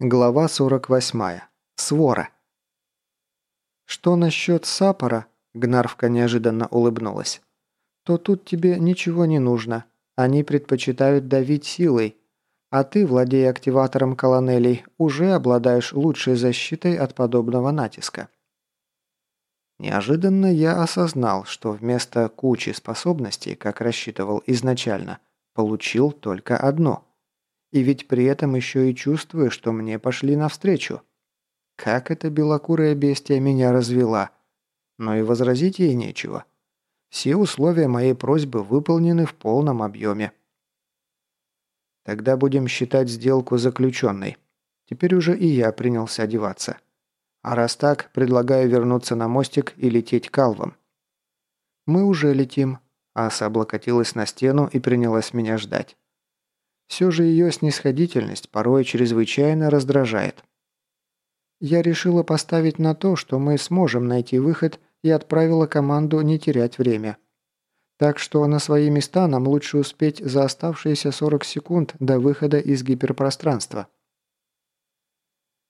Глава 48. Свора. «Что насчет Сапора?» – Гнарвка неожиданно улыбнулась. «То тут тебе ничего не нужно. Они предпочитают давить силой. А ты, владея активатором колонелей, уже обладаешь лучшей защитой от подобного натиска». Неожиданно я осознал, что вместо кучи способностей, как рассчитывал изначально, получил только одно – и ведь при этом еще и чувствую, что мне пошли навстречу. Как эта белокурая бестия меня развела. Но и возразить ей нечего. Все условия моей просьбы выполнены в полном объеме. Тогда будем считать сделку заключенной. Теперь уже и я принялся одеваться. А раз так, предлагаю вернуться на мостик и лететь к Алвам. Мы уже летим. Аса облокотилась на стену и принялась меня ждать. Все же ее снисходительность порой чрезвычайно раздражает. Я решила поставить на то, что мы сможем найти выход и отправила команду не терять время. Так что на свои места нам лучше успеть за оставшиеся 40 секунд до выхода из гиперпространства.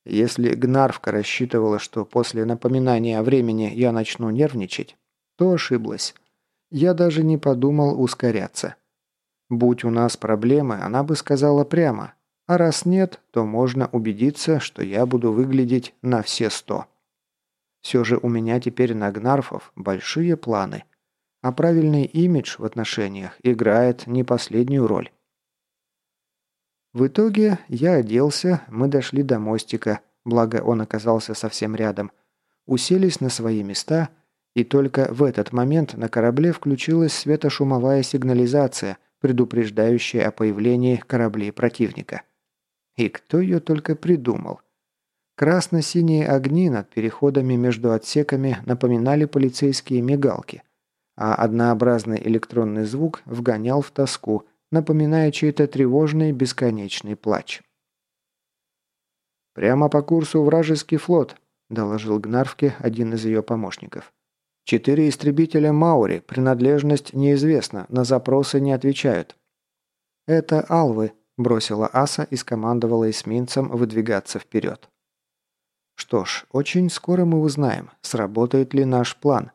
Если Гнарвка рассчитывала, что после напоминания о времени я начну нервничать, то ошиблась. Я даже не подумал ускоряться. Будь у нас проблемы, она бы сказала прямо. А раз нет, то можно убедиться, что я буду выглядеть на все сто. Все же у меня теперь на Гнарфов большие планы. А правильный имидж в отношениях играет не последнюю роль. В итоге я оделся, мы дошли до мостика, благо он оказался совсем рядом, уселись на свои места, и только в этот момент на корабле включилась светошумовая сигнализация, предупреждающая о появлении кораблей противника. И кто ее только придумал. Красно-синие огни над переходами между отсеками напоминали полицейские мигалки, а однообразный электронный звук вгонял в тоску, напоминая чей-то тревожный бесконечный плач. «Прямо по курсу вражеский флот», – доложил Гнарвке один из ее помощников. Четыре истребителя Маури, принадлежность неизвестна, на запросы не отвечают. «Это Алвы», – бросила Аса и скомандовала эсминцам выдвигаться вперед. Что ж, очень скоро мы узнаем, сработает ли наш план.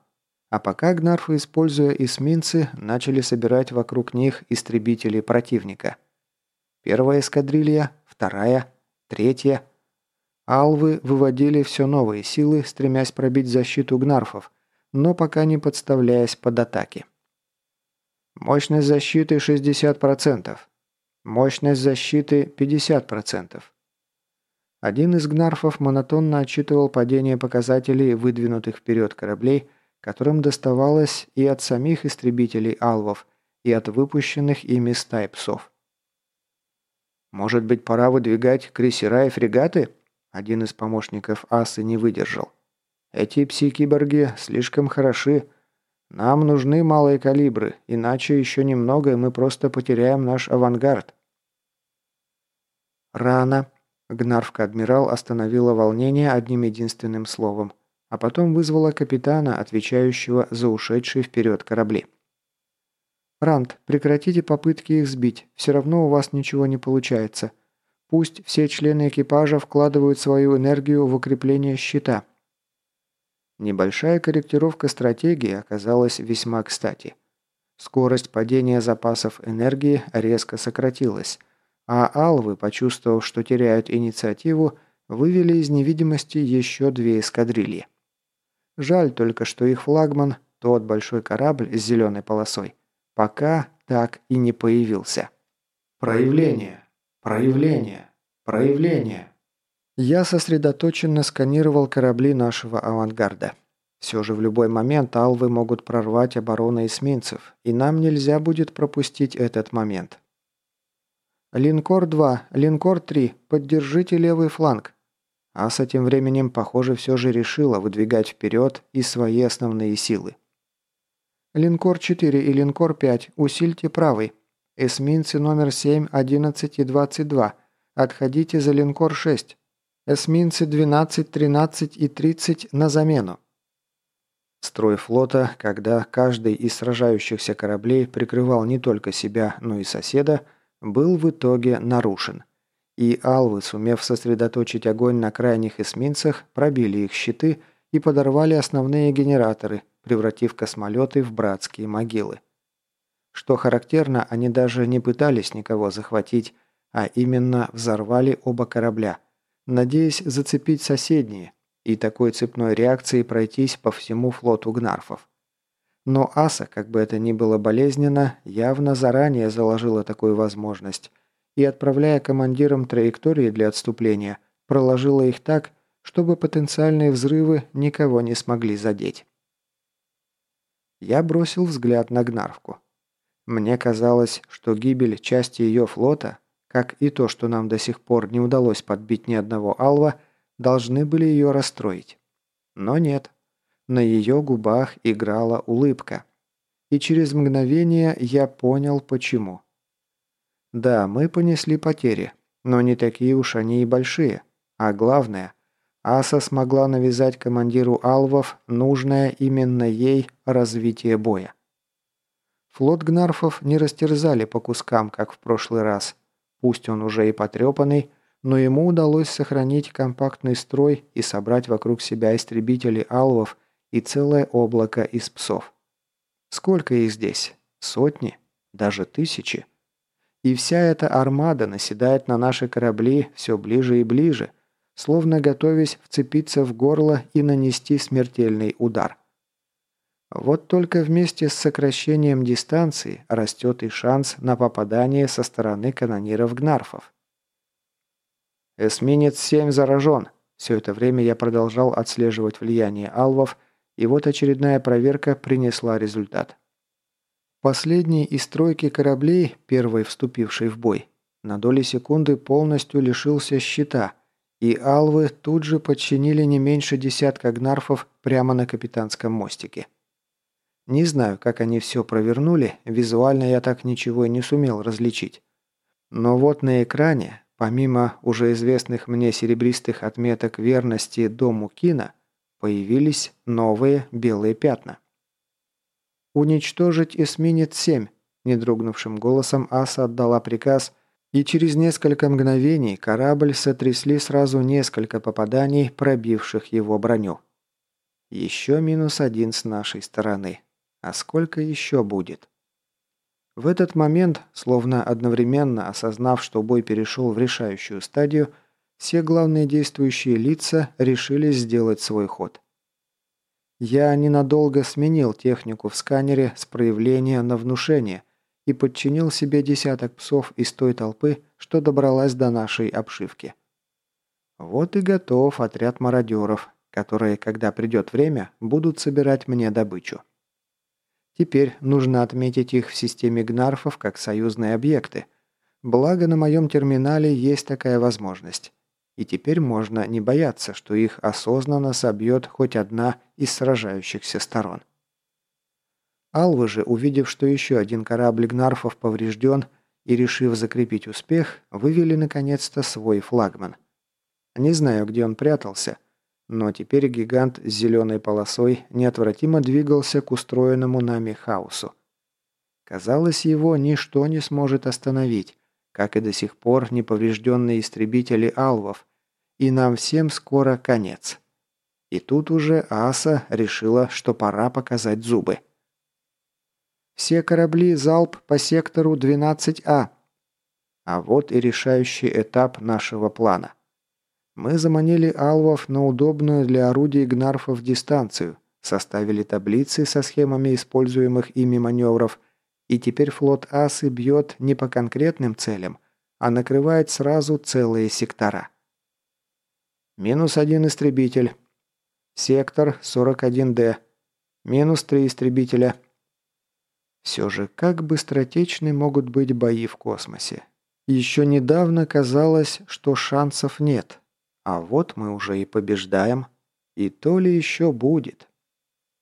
А пока Гнарфы, используя эсминцы, начали собирать вокруг них истребители противника. Первая эскадрилья, вторая, третья. Алвы выводили все новые силы, стремясь пробить защиту Гнарфов – но пока не подставляясь под атаки. Мощность защиты 60%. Мощность защиты 50%. Один из гнарфов монотонно отчитывал падение показателей выдвинутых вперед кораблей, которым доставалось и от самих истребителей алвов, и от выпущенных ими стай псов. «Может быть, пора выдвигать крейсера и фрегаты?» Один из помощников асы не выдержал. Эти пси-киборги слишком хороши. Нам нужны малые калибры, иначе еще немного, и мы просто потеряем наш авангард». «Рано», — Гнарвка-адмирал остановила волнение одним единственным словом, а потом вызвала капитана, отвечающего за ушедшие вперед корабли. «Рант, прекратите попытки их сбить, все равно у вас ничего не получается. Пусть все члены экипажа вкладывают свою энергию в укрепление щита. Небольшая корректировка стратегии оказалась весьма кстати. Скорость падения запасов энергии резко сократилась, а алвы, почувствовав, что теряют инициативу, вывели из невидимости еще две эскадрильи. Жаль только, что их флагман, тот большой корабль с зеленой полосой, пока так и не появился. Проявление, проявление, проявление. Я сосредоточенно сканировал корабли нашего авангарда. Все же в любой момент алвы могут прорвать оборону эсминцев, и нам нельзя будет пропустить этот момент. «Линкор-2, Линкор-3, поддержите левый фланг». Аса тем временем, похоже, все же решила выдвигать вперед и свои основные силы. «Линкор-4 и Линкор-5, усильте правый. Эсминцы номер 7, 11 и 22, отходите за Линкор-6. Эсминцы 12, 13 и 30 на замену. Строй флота, когда каждый из сражающихся кораблей прикрывал не только себя, но и соседа, был в итоге нарушен. И алвы, сумев сосредоточить огонь на крайних эсминцах, пробили их щиты и подорвали основные генераторы, превратив космолеты в братские могилы. Что характерно, они даже не пытались никого захватить, а именно взорвали оба корабля, надеясь зацепить соседние и такой цепной реакцией пройтись по всему флоту гнарфов. Но Аса, как бы это ни было болезненно, явно заранее заложила такую возможность и, отправляя командирам траектории для отступления, проложила их так, чтобы потенциальные взрывы никого не смогли задеть. Я бросил взгляд на Гнарвку. Мне казалось, что гибель части ее флота, как и то, что нам до сих пор не удалось подбить ни одного алва, должны были ее расстроить. Но нет. На ее губах играла улыбка. И через мгновение я понял, почему. Да, мы понесли потери, но не такие уж они и большие. А главное, Аса смогла навязать командиру Алвов нужное именно ей развитие боя. Флот гнарфов не растерзали по кускам, как в прошлый раз. Пусть он уже и потрепанный, но ему удалось сохранить компактный строй и собрать вокруг себя истребители алвов и целое облако из псов. Сколько их здесь? Сотни? Даже тысячи? И вся эта армада наседает на наши корабли все ближе и ближе, словно готовясь вцепиться в горло и нанести смертельный удар. Вот только вместе с сокращением дистанции растет и шанс на попадание со стороны канониров-гнарфов. «Эсминец 7 заражен», все это время я продолжал отслеживать влияние алвов, и вот очередная проверка принесла результат. Последний из тройки кораблей, первый вступивший в бой, на доли секунды полностью лишился щита, и алвы тут же подчинили не меньше десятка гнарфов прямо на капитанском мостике. Не знаю, как они все провернули, визуально я так ничего и не сумел различить. Но вот на экране, помимо уже известных мне серебристых отметок верности дому Кина, появились новые белые пятна. «Уничтожить эсминец-7», – недрогнувшим голосом Аса отдала приказ, и через несколько мгновений корабль сотрясли сразу несколько попаданий, пробивших его броню. Еще минус один с нашей стороны. А сколько еще будет? В этот момент, словно одновременно осознав, что бой перешел в решающую стадию, все главные действующие лица решили сделать свой ход. Я ненадолго сменил технику в сканере с проявления на внушение и подчинил себе десяток псов из той толпы, что добралась до нашей обшивки. Вот и готов отряд мародеров, которые, когда придет время, будут собирать мне добычу. Теперь нужно отметить их в системе гнарфов как союзные объекты. Благо на моем терминале есть такая возможность. И теперь можно не бояться, что их осознанно собьет хоть одна из сражающихся сторон. Алвы же, увидев, что еще один корабль Гнарфов поврежден, и решив закрепить успех, вывели наконец-то свой флагман. Не знаю, где он прятался, но теперь гигант с зеленой полосой неотвратимо двигался к устроенному нами хаосу. Казалось, его ничто не сможет остановить, как и до сих пор неповрежденные истребители алвов, и нам всем скоро конец. И тут уже Аса решила, что пора показать зубы. Все корабли залп по сектору 12А. А вот и решающий этап нашего плана. Мы заманили алвов на удобную для орудий гнарфов дистанцию, составили таблицы со схемами используемых ими маневров, и теперь флот Асы бьет не по конкретным целям, а накрывает сразу целые сектора. Минус один истребитель. Сектор 41D. Минус три истребителя. Все же, как быстротечны могут быть бои в космосе. Еще недавно казалось, что шансов нет. А вот мы уже и побеждаем. И то ли еще будет.